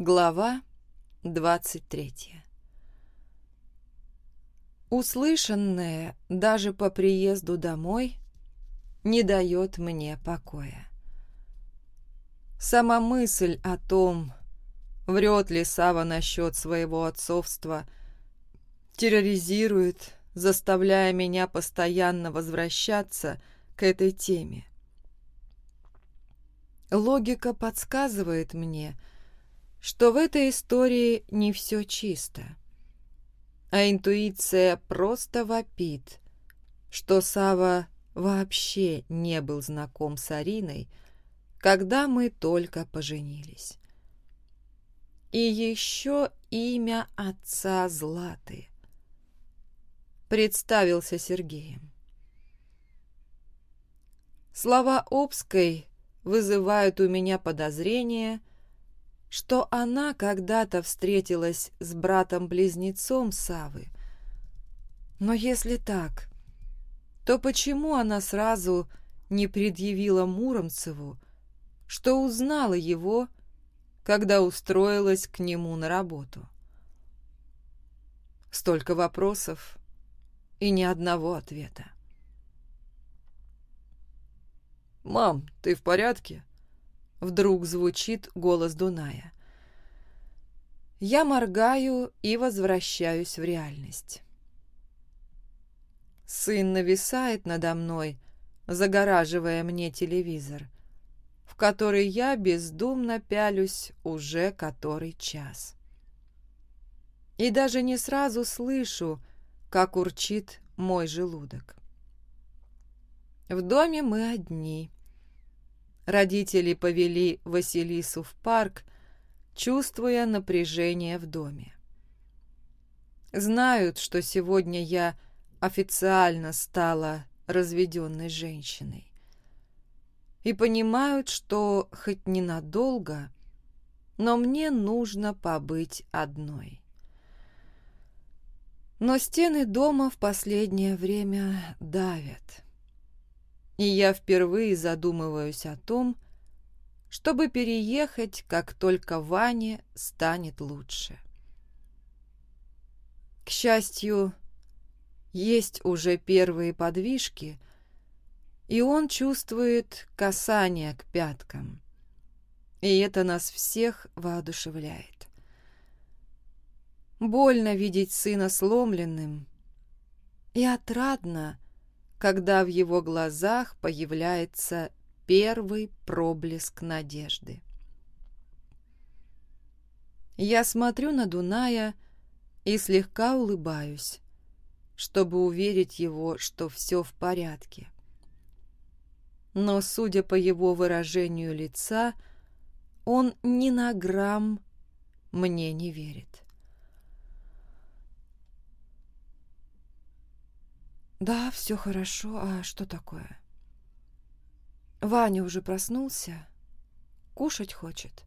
Глава 23 Услышанное даже по приезду домой не дает мне покоя. Сама мысль о том, врет ли Сава насчет своего отцовства, терроризирует, заставляя меня постоянно возвращаться к этой теме. Логика подсказывает мне, что в этой истории не все чисто. А интуиция просто вопит, что Сава вообще не был знаком с Ариной, когда мы только поженились. И еще имя отца Златы. Представился Сергеем. Слова Обской вызывают у меня подозрение, что она когда-то встретилась с братом-близнецом Савы. Но если так, то почему она сразу не предъявила Муромцеву, что узнала его, когда устроилась к нему на работу? Столько вопросов и ни одного ответа. «Мам, ты в порядке?» Вдруг звучит голос Дуная. Я моргаю и возвращаюсь в реальность. Сын нависает надо мной, загораживая мне телевизор, в который я бездумно пялюсь уже который час. И даже не сразу слышу, как урчит мой желудок. В доме мы одни. Родители повели Василису в парк, чувствуя напряжение в доме. Знают, что сегодня я официально стала разведенной женщиной. И понимают, что хоть ненадолго, но мне нужно побыть одной. Но стены дома в последнее время давят и я впервые задумываюсь о том, чтобы переехать, как только Ване станет лучше. К счастью, есть уже первые подвижки, и он чувствует касание к пяткам. И это нас всех воодушевляет. Больно видеть сына сломленным и отрадно, когда в его глазах появляется первый проблеск надежды. Я смотрю на Дуная и слегка улыбаюсь, чтобы уверить его, что все в порядке. Но, судя по его выражению лица, он ни на грамм мне не верит. «Да, все хорошо. А что такое?» «Ваня уже проснулся? Кушать хочет?»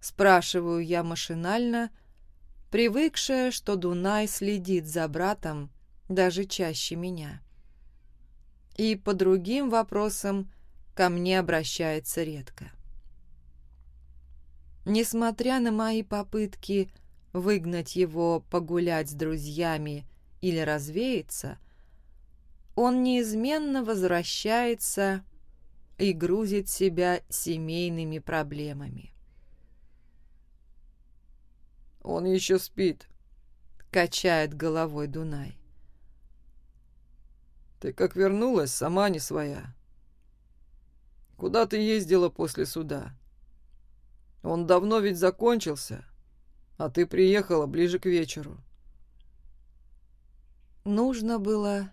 Спрашиваю я машинально, привыкшая, что Дунай следит за братом даже чаще меня. И по другим вопросам ко мне обращается редко. Несмотря на мои попытки выгнать его погулять с друзьями или развеяться, он неизменно возвращается и грузит себя семейными проблемами. «Он еще спит», — качает головой Дунай. «Ты как вернулась, сама не своя. Куда ты ездила после суда? Он давно ведь закончился, а ты приехала ближе к вечеру». Нужно было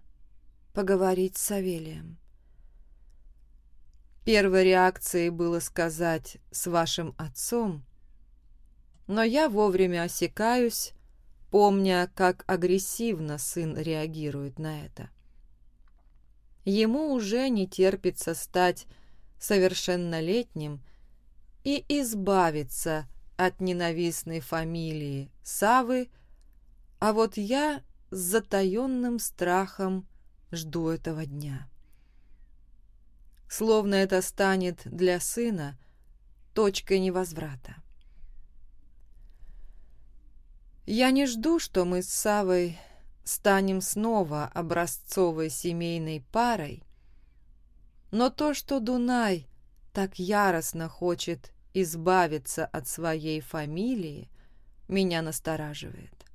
поговорить с Савелием. Первой реакцией было сказать «с вашим отцом», но я вовремя осекаюсь, помня, как агрессивно сын реагирует на это. Ему уже не терпится стать совершеннолетним и избавиться от ненавистной фамилии Савы, а вот я с затаенным страхом жду этого дня. Словно это станет для сына точкой невозврата. Я не жду, что мы с Савой станем снова образцовой семейной парой, но то, что Дунай так яростно хочет избавиться от своей фамилии, меня настораживает.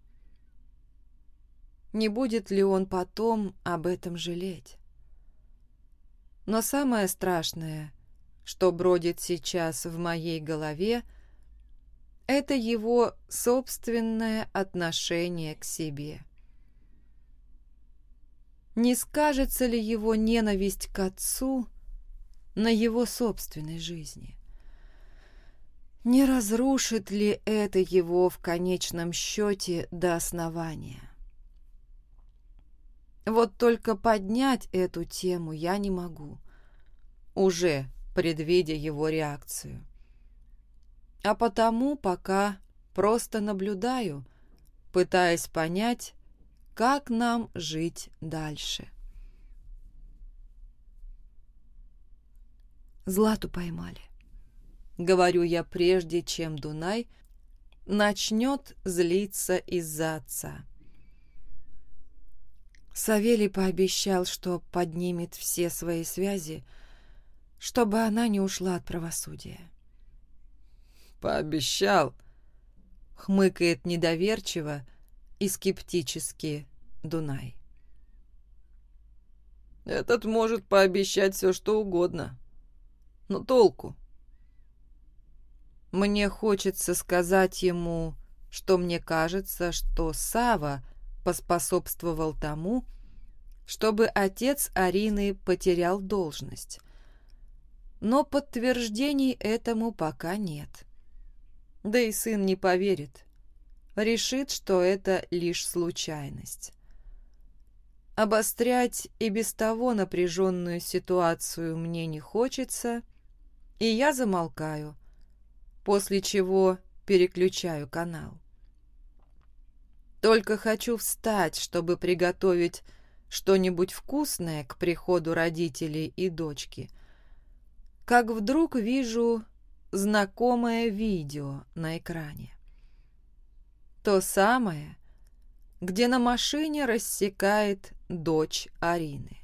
Не будет ли он потом об этом жалеть? Но самое страшное, что бродит сейчас в моей голове, это его собственное отношение к себе. Не скажется ли его ненависть к отцу на его собственной жизни? Не разрушит ли это его в конечном счете до основания? Вот только поднять эту тему я не могу, уже предвидя его реакцию. А потому пока просто наблюдаю, пытаясь понять, как нам жить дальше. Злату поймали. Говорю я прежде, чем Дунай начнет злиться из-за отца. Савелий пообещал, что поднимет все свои связи, чтобы она не ушла от правосудия. «Пообещал?» — хмыкает недоверчиво и скептически Дунай. «Этот может пообещать все, что угодно. Но толку?» Мне хочется сказать ему, что мне кажется, что Сава поспособствовал тому, чтобы отец Арины потерял должность. Но подтверждений этому пока нет. Да и сын не поверит. Решит, что это лишь случайность. Обострять и без того напряженную ситуацию мне не хочется, и я замолкаю, после чего переключаю канал. Только хочу встать, чтобы приготовить что-нибудь вкусное к приходу родителей и дочки. Как вдруг вижу знакомое видео на экране. То самое, где на машине рассекает дочь Арины.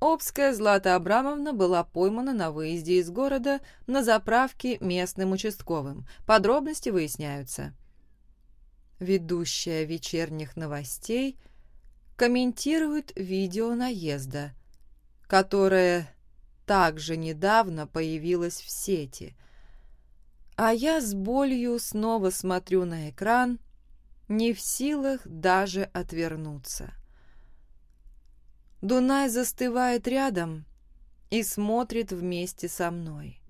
Обская Злата Абрамовна была поймана на выезде из города на заправке местным участковым. Подробности выясняются. Ведущая вечерних новостей комментирует видео наезда, которое также недавно появилось в сети. А я с болью снова смотрю на экран, не в силах даже отвернуться. Дунай застывает рядом и смотрит вместе со мной.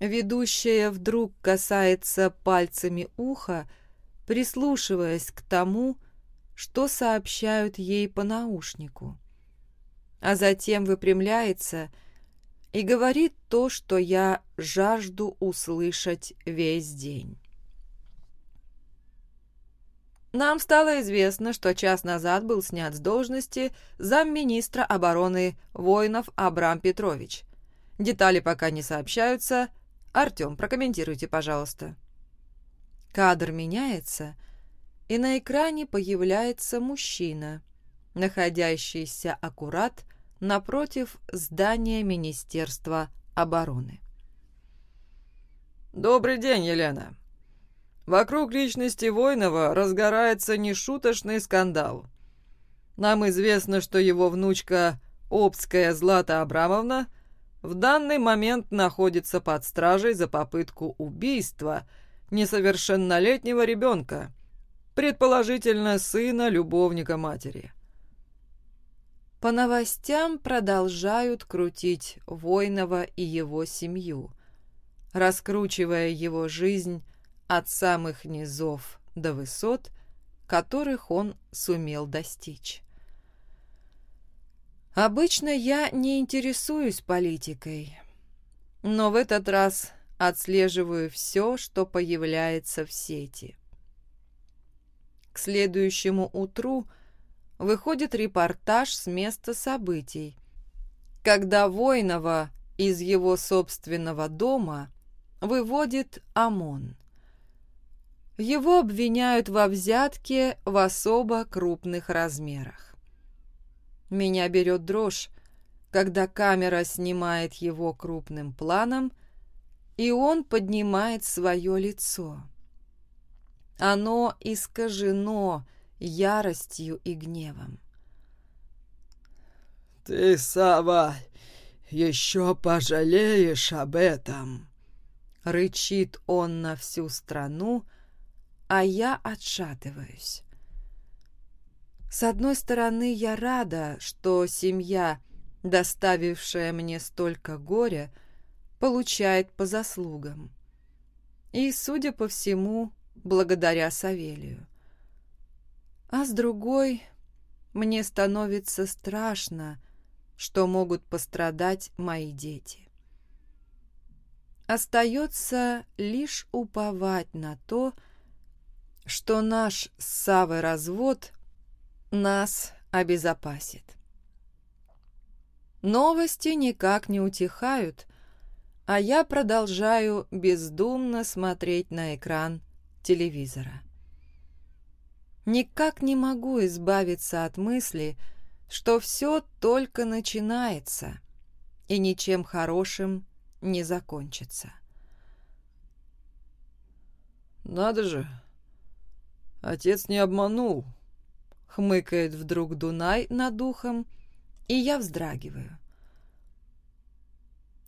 Ведущая вдруг касается пальцами уха, прислушиваясь к тому, что сообщают ей по наушнику, а затем выпрямляется и говорит то, что я жажду услышать весь день. Нам стало известно, что час назад был снят с должности замминистра обороны воинов Абрам Петрович. Детали пока не сообщаются. Артем, прокомментируйте, пожалуйста. Кадр меняется, и на экране появляется мужчина, находящийся аккурат напротив здания Министерства обороны. «Добрый день, Елена. Вокруг личности Войнова разгорается нешуточный скандал. Нам известно, что его внучка Обская Злата Абрамовна в данный момент находится под стражей за попытку убийства несовершеннолетнего ребенка, предположительно сына любовника матери. По новостям продолжают крутить Войнова и его семью, раскручивая его жизнь от самых низов до высот, которых он сумел достичь. Обычно я не интересуюсь политикой, но в этот раз отслеживаю все, что появляется в сети. К следующему утру выходит репортаж с места событий, когда Войнова из его собственного дома выводит ОМОН. Его обвиняют во взятке в особо крупных размерах. Меня берет дрожь, когда камера снимает его крупным планом, и он поднимает свое лицо. Оно искажено яростью и гневом. «Ты, Сава, еще пожалеешь об этом!» Рычит он на всю страну, а я отшатываюсь. С одной стороны, я рада, что семья, доставившая мне столько горя, получает по заслугам. И, судя по всему, благодаря Савелию. А с другой, мне становится страшно, что могут пострадать мои дети. Остается лишь уповать на то, что наш с Савой развод нас обезопасит. Новости никак не утихают, а я продолжаю бездумно смотреть на экран телевизора. Никак не могу избавиться от мысли, что все только начинается и ничем хорошим не закончится. «Надо же! Отец не обманул!» — хмыкает вдруг Дунай над духом, и я вздрагиваю.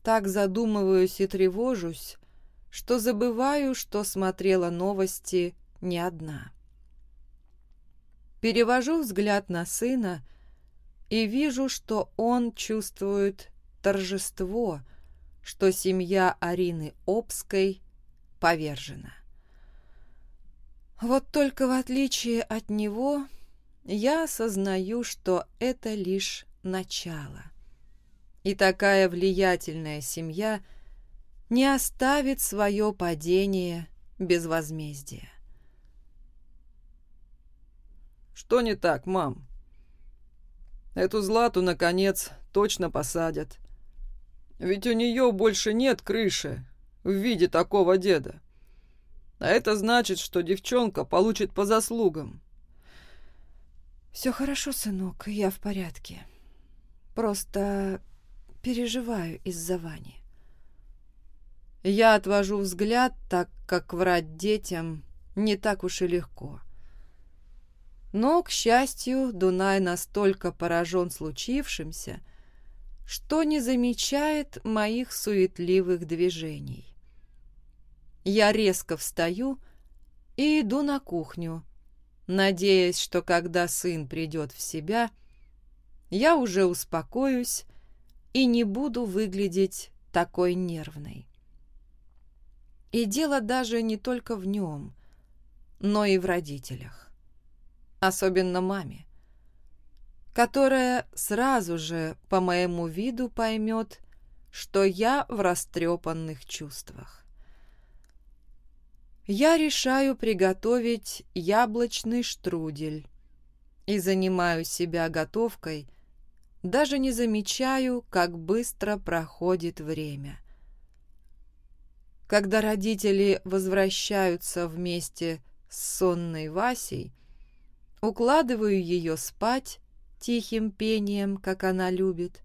Так задумываюсь и тревожусь, что забываю, что смотрела новости не одна. Перевожу взгляд на сына и вижу, что он чувствует торжество — что семья Арины Обской повержена. Вот только в отличие от него, я осознаю, что это лишь начало. И такая влиятельная семья не оставит свое падение без возмездия. «Что не так, мам? Эту Злату, наконец, точно посадят. Ведь у нее больше нет крыши в виде такого деда. А это значит, что девчонка получит по заслугам. «Все хорошо, сынок, я в порядке. Просто переживаю из-за Вани». Я отвожу взгляд, так как врать детям не так уж и легко. Но, к счастью, Дунай настолько поражен случившимся, что не замечает моих суетливых движений. Я резко встаю и иду на кухню, надеясь, что когда сын придет в себя, я уже успокоюсь и не буду выглядеть такой нервной. И дело даже не только в нем, но и в родителях. Особенно маме которая сразу же по моему виду поймет, что я в растрепанных чувствах. Я решаю приготовить яблочный штрудель и занимаю себя готовкой, даже не замечаю, как быстро проходит время. Когда родители возвращаются вместе с сонной Васей, укладываю ее спать тихим пением, как она любит.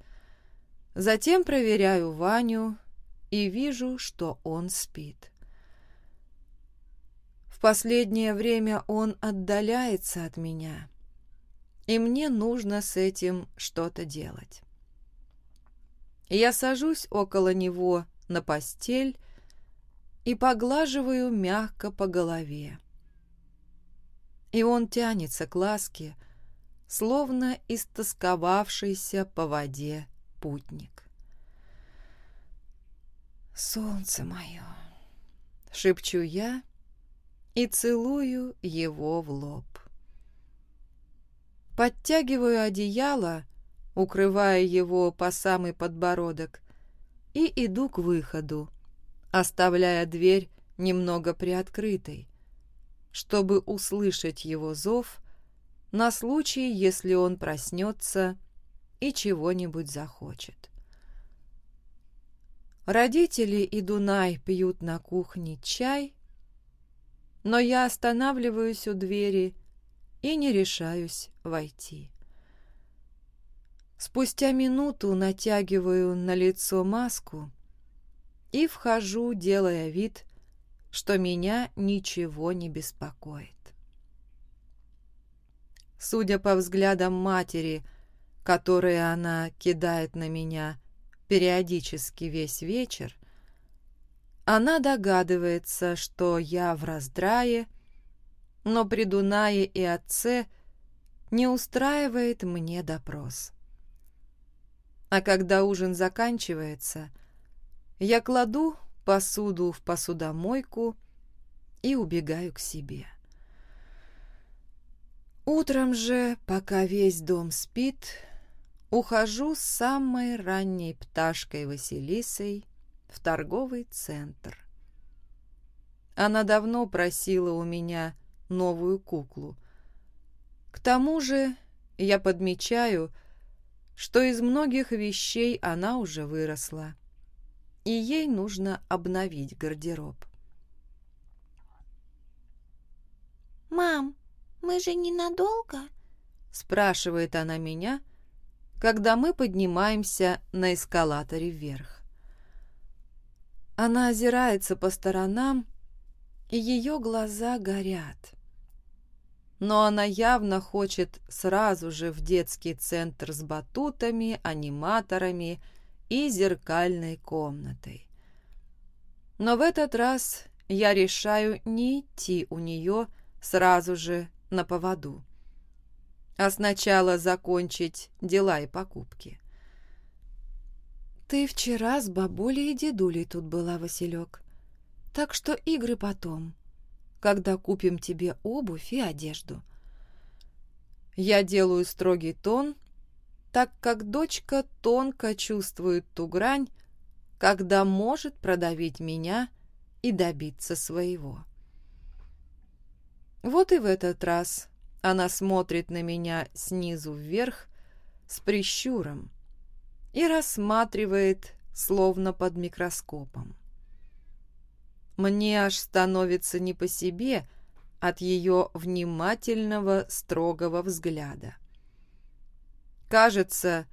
Затем проверяю Ваню и вижу, что он спит. Последнее время он отдаляется от меня, и мне нужно с этим что-то делать. Я сажусь около него на постель и поглаживаю мягко по голове. И он тянется к ласке, словно истосковавшийся по воде путник. «Солнце мое!» — шепчу я и целую его в лоб. Подтягиваю одеяло, укрывая его по самый подбородок, и иду к выходу, оставляя дверь немного приоткрытой, чтобы услышать его зов на случай, если он проснется и чего-нибудь захочет. Родители и Дунай пьют на кухне чай, но я останавливаюсь у двери и не решаюсь войти. Спустя минуту натягиваю на лицо маску и вхожу, делая вид, что меня ничего не беспокоит. Судя по взглядам матери, которые она кидает на меня периодически весь вечер, она догадывается, что я в раздрае, но при Дунае и отце не устраивает мне допрос. А когда ужин заканчивается, я кладу посуду в посудомойку и убегаю к себе. Утром же, пока весь дом спит, ухожу с самой ранней пташкой Василисой в торговый центр. Она давно просила у меня новую куклу. К тому же я подмечаю, что из многих вещей она уже выросла, и ей нужно обновить гардероб. «Мам, мы же ненадолго?» — спрашивает она меня, когда мы поднимаемся на эскалаторе вверх. Она озирается по сторонам, и ее глаза горят. Но она явно хочет сразу же в детский центр с батутами, аниматорами и зеркальной комнатой. Но в этот раз я решаю не идти у нее сразу же на поводу. А сначала закончить дела и покупки. «Ты вчера с бабулей и дедулей тут была, Василек. Так что игры потом, когда купим тебе обувь и одежду». Я делаю строгий тон, так как дочка тонко чувствует ту грань, когда может продавить меня и добиться своего. Вот и в этот раз она смотрит на меня снизу вверх с прищуром и рассматривает, словно под микроскопом. Мне аж становится не по себе от ее внимательного, строгого взгляда. Кажется,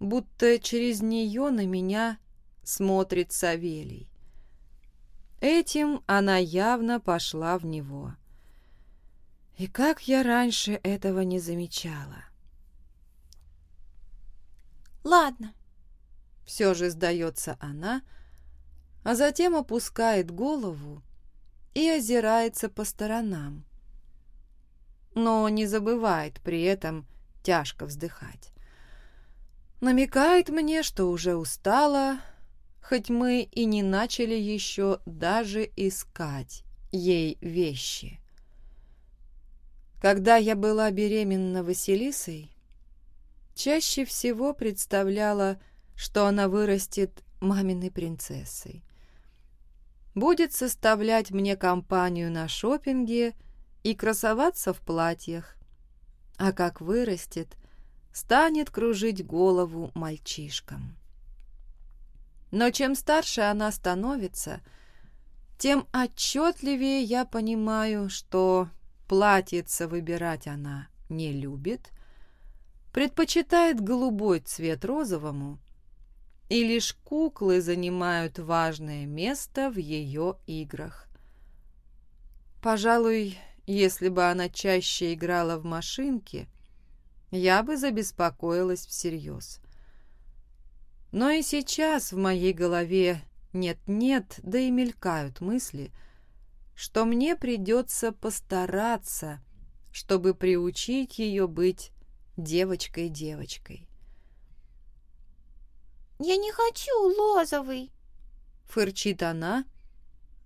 будто через нее на меня смотрит Савелий. Этим она явно пошла в него. — и как я раньше этого не замечала. «Ладно», — все же сдается она, а затем опускает голову и озирается по сторонам, но не забывает при этом тяжко вздыхать. Намекает мне, что уже устала, хоть мы и не начали еще даже искать ей вещи. Когда я была беременна Василисой, чаще всего представляла, что она вырастет маминой принцессой. Будет составлять мне компанию на шопинге и красоваться в платьях, а как вырастет, станет кружить голову мальчишкам. Но чем старше она становится, тем отчетливее я понимаю, что Платьице выбирать она не любит, предпочитает голубой цвет розовому, и лишь куклы занимают важное место в ее играх. Пожалуй, если бы она чаще играла в машинки, я бы забеспокоилась всерьез. Но и сейчас в моей голове нет-нет, да и мелькают мысли — что мне придется постараться, чтобы приучить ее быть девочкой-девочкой. «Я не хочу лозовый!» — фырчит она,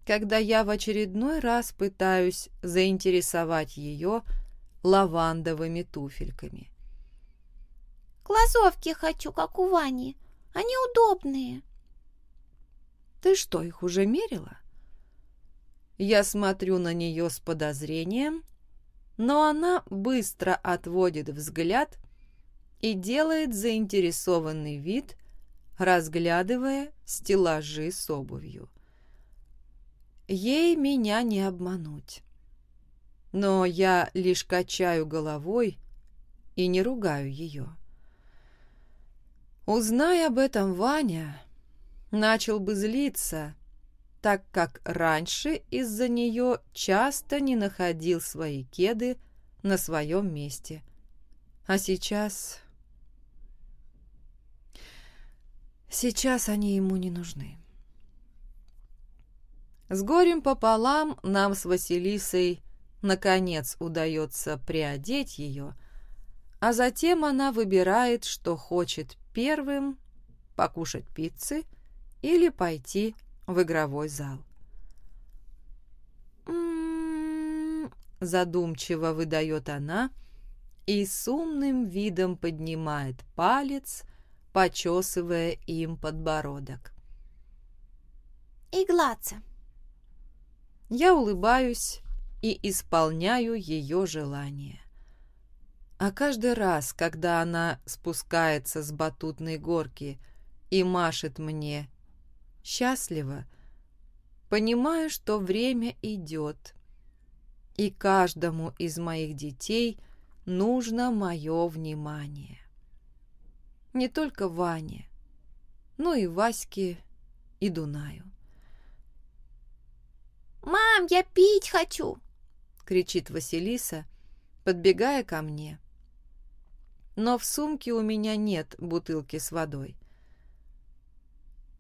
когда я в очередной раз пытаюсь заинтересовать ее лавандовыми туфельками. «Глазовки хочу, как у Вани. Они удобные». «Ты что, их уже мерила?» Я смотрю на нее с подозрением, но она быстро отводит взгляд и делает заинтересованный вид, разглядывая стеллажи с обувью. Ей меня не обмануть. Но я лишь качаю головой и не ругаю ее. Узнай об этом Ваня, начал бы злиться, так как раньше из-за нее часто не находил свои кеды на своем месте. А сейчас... Сейчас они ему не нужны. С горем пополам нам с Василисой наконец удается приодеть ее, а затем она выбирает, что хочет первым покушать пиццы или пойти в игровой зал. «М-м-м», задумчиво выдает она и с умным видом поднимает палец, почесывая им подбородок. «Иглаться!» Я улыбаюсь и исполняю ее желание. А каждый раз, когда она спускается с батутной горки и машет мне счастливо, понимаю, что время идет, и каждому из моих детей нужно мое внимание. Не только Ване, но и Ваське и Дунаю. «Мам, я пить хочу!» — кричит Василиса, подбегая ко мне. Но в сумке у меня нет бутылки с водой.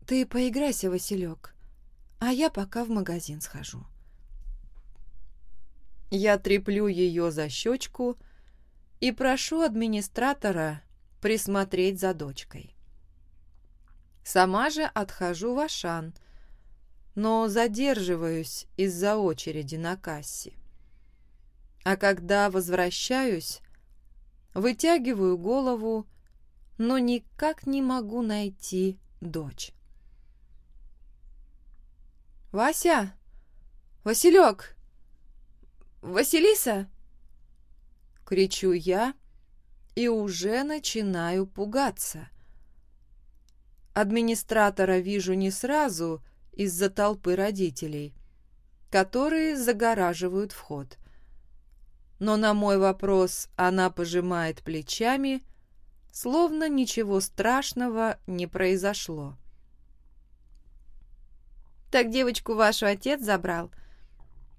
«Ты поиграйся, Василек, а я пока в магазин схожу». Я треплю ее за щечку и прошу администратора присмотреть за дочкой. Сама же отхожу в Ашан — но задерживаюсь из-за очереди на кассе. А когда возвращаюсь, вытягиваю голову, но никак не могу найти дочь. «Вася! Василек! Василиса!» Кричу я и уже начинаю пугаться. Администратора вижу не сразу, из-за толпы родителей, которые загораживают вход. Но на мой вопрос она пожимает плечами, словно ничего страшного не произошло. «Так девочку вашу отец забрал?»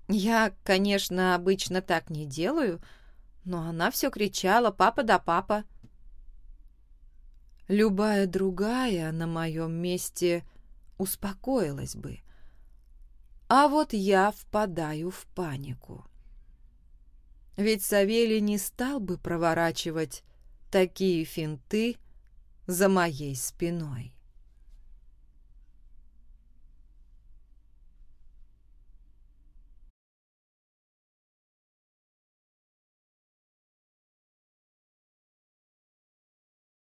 «Я, конечно, обычно так не делаю, но она все кричала «папа да папа». Любая другая на моем месте успокоилась бы. А вот я впадаю в панику. Ведь Савелий не стал бы проворачивать такие финты за моей спиной.